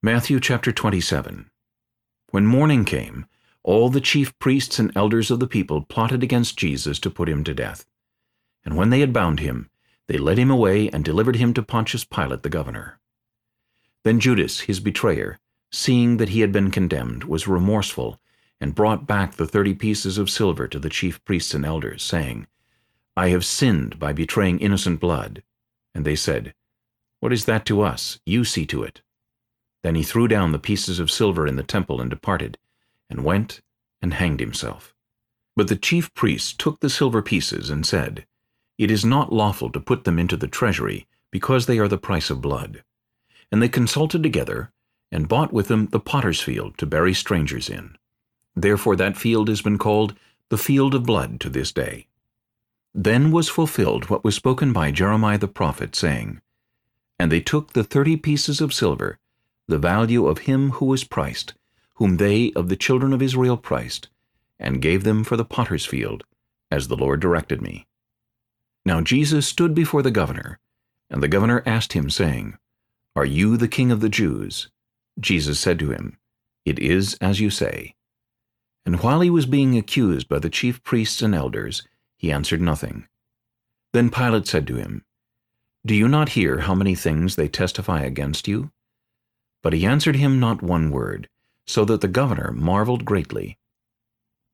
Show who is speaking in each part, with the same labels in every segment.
Speaker 1: Matthew chapter 27 When morning came, all the chief priests and elders of the people plotted against Jesus to put him to death. And when they had bound him, they led him away and delivered him to Pontius Pilate the governor. Then Judas, his betrayer, seeing that he had been condemned, was remorseful, and brought back the thirty pieces of silver to the chief priests and elders, saying, I have sinned by betraying innocent blood. And they said, What is that to us? You see to it. Then he threw down the pieces of silver in the temple and departed, and went and hanged himself. But the chief priests took the silver pieces and said, It is not lawful to put them into the treasury, because they are the price of blood. And they consulted together, and bought with them the potter's field to bury strangers in. Therefore that field has been called the field of blood to this day. Then was fulfilled what was spoken by Jeremiah the prophet, saying, And they took the thirty pieces of silver, the value of him who was priced, whom they of the children of Israel priced, and gave them for the potter's field, as the Lord directed me. Now Jesus stood before the governor, and the governor asked him, saying, Are you the king of the Jews? Jesus said to him, It is as you say. And while he was being accused by the chief priests and elders, he answered nothing. Then Pilate said to him, Do you not hear how many things they testify against you? But he answered him not one word, so that the governor marveled greatly.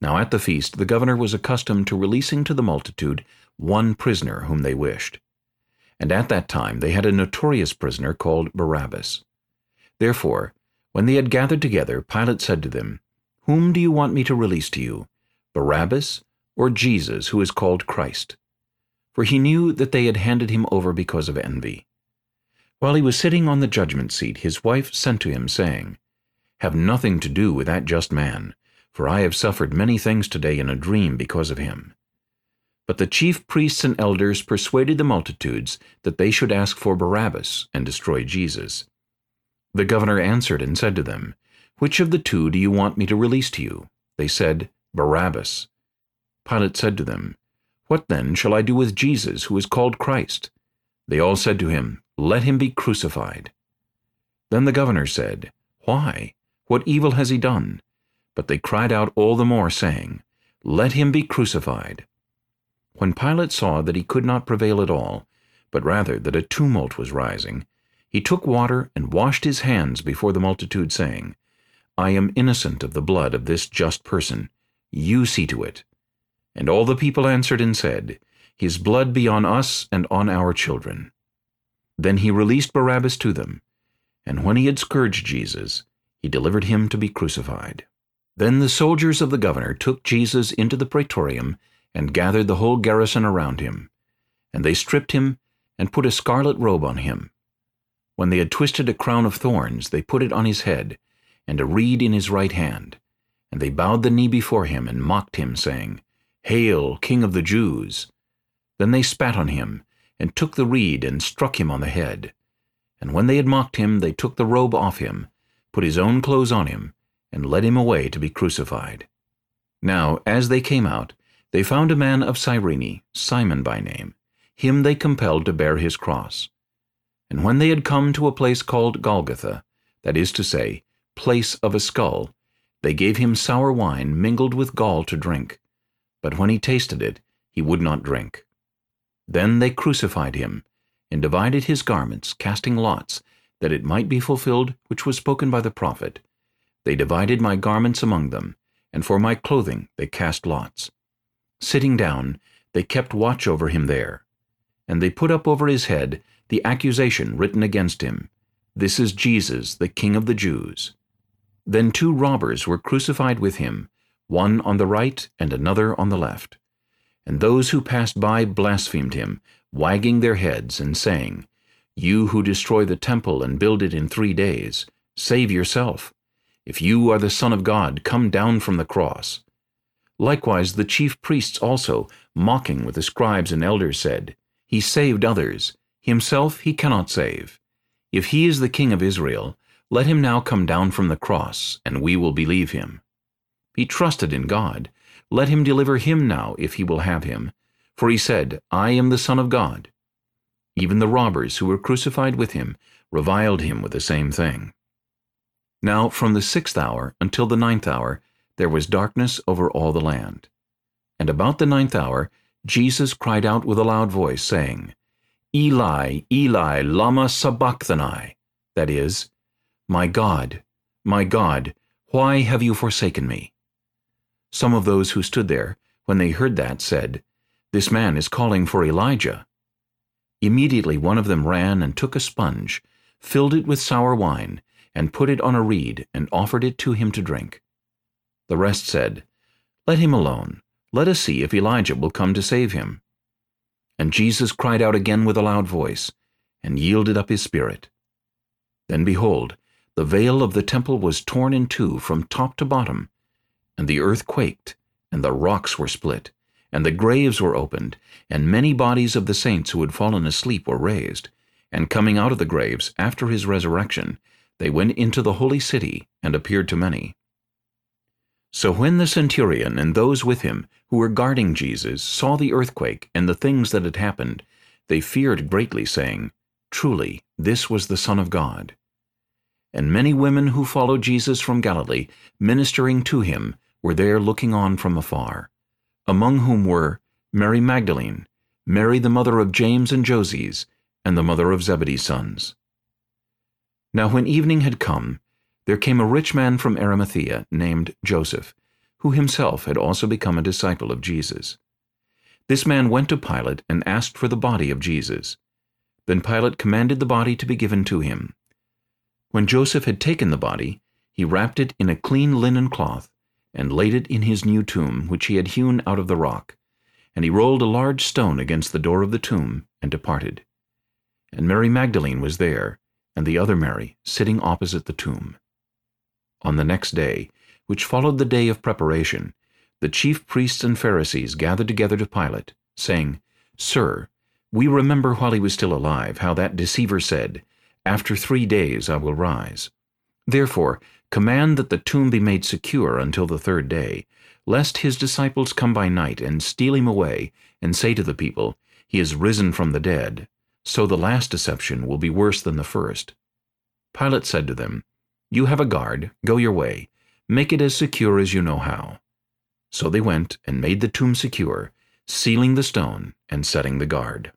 Speaker 1: Now at the feast the governor was accustomed to releasing to the multitude one prisoner whom they wished. And at that time they had a notorious prisoner called Barabbas. Therefore, when they had gathered together, Pilate said to them, Whom do you want me to release to you, Barabbas or Jesus, who is called Christ? For he knew that they had handed him over because of envy. While he was sitting on the judgment seat, his wife sent to him, saying, Have nothing to do with that just man, for I have suffered many things today in a dream because of him. But the chief priests and elders persuaded the multitudes that they should ask for Barabbas and destroy Jesus. The governor answered and said to them, Which of the two do you want me to release to you? They said, Barabbas. Pilate said to them, What then shall I do with Jesus, who is called Christ? They all said to him, let him be crucified. Then the governor said, Why? What evil has he done? But they cried out all the more, saying, Let him be crucified. When Pilate saw that he could not prevail at all, but rather that a tumult was rising, he took water and washed his hands before the multitude, saying, I am innocent of the blood of this just person. You see to it. And all the people answered and said, His blood be on us and on our children. Then he released Barabbas to them, and when he had scourged Jesus, he delivered him to be crucified. Then the soldiers of the governor took Jesus into the praetorium and gathered the whole garrison around him. And they stripped him and put a scarlet robe on him. When they had twisted a crown of thorns, they put it on his head, and a reed in his right hand. And they bowed the knee before him and mocked him, saying, Hail, King of the Jews! Then they spat on him, and took the reed and struck him on the head. And when they had mocked him, they took the robe off him, put his own clothes on him, and led him away to be crucified. Now, as they came out, they found a man of Cyrene, Simon by name. Him they compelled to bear his cross. And when they had come to a place called Golgotha, that is to say, place of a skull, they gave him sour wine mingled with gall to drink. But when he tasted it, he would not drink. Then they crucified him, and divided his garments, casting lots, that it might be fulfilled which was spoken by the prophet. They divided my garments among them, and for my clothing they cast lots. Sitting down, they kept watch over him there. And they put up over his head the accusation written against him, This is Jesus, the King of the Jews. Then two robbers were crucified with him, one on the right and another on the left. And those who passed by blasphemed him, wagging their heads and saying, You who destroy the temple and build it in three days, save yourself. If you are the Son of God, come down from the cross. Likewise the chief priests also, mocking with the scribes and elders, said, He saved others. Himself he cannot save. If he is the king of Israel, let him now come down from the cross, and we will believe him. He trusted in God, let him deliver him now, if he will have him. For he said, I am the Son of God. Even the robbers who were crucified with him reviled him with the same thing. Now from the sixth hour until the ninth hour there was darkness over all the land. And about the ninth hour Jesus cried out with a loud voice, saying, Eli, Eli, lama sabachthani, that is, My God, my God, why have you forsaken me? Some of those who stood there, when they heard that, said, This man is calling for Elijah. Immediately one of them ran and took a sponge, filled it with sour wine, and put it on a reed, and offered it to him to drink. The rest said, Let him alone. Let us see if Elijah will come to save him. And Jesus cried out again with a loud voice, and yielded up his spirit. Then behold, the veil of the temple was torn in two from top to bottom, and the earth quaked, and the rocks were split, and the graves were opened, and many bodies of the saints who had fallen asleep were raised. And coming out of the graves after his resurrection, they went into the holy city, and appeared to many. So when the centurion and those with him, who were guarding Jesus, saw the earthquake and the things that had happened, they feared greatly, saying, Truly, this was the Son of God. And many women who followed Jesus from Galilee, ministering to him, were there looking on from afar, among whom were Mary Magdalene, Mary the mother of James and Joses, and the mother of Zebedee's sons. Now when evening had come, there came a rich man from Arimathea, named Joseph, who himself had also become a disciple of Jesus. This man went to Pilate and asked for the body of Jesus. Then Pilate commanded the body to be given to him. When Joseph had taken the body, he wrapped it in a clean linen cloth, and laid it in his new tomb, which he had hewn out of the rock. And he rolled a large stone against the door of the tomb, and departed. And Mary Magdalene was there, and the other Mary, sitting opposite the tomb. On the next day, which followed the day of preparation, the chief priests and Pharisees gathered together to Pilate, saying, Sir, we remember while he was still alive how that deceiver said, after three days I will rise. Therefore, command that the tomb be made secure until the third day, lest his disciples come by night and steal him away, and say to the people, He is risen from the dead. So the last deception will be worse than the first. Pilate said to them, You have a guard, go your way. Make it as secure as you know how. So they went and made the tomb secure, sealing the stone and setting the guard.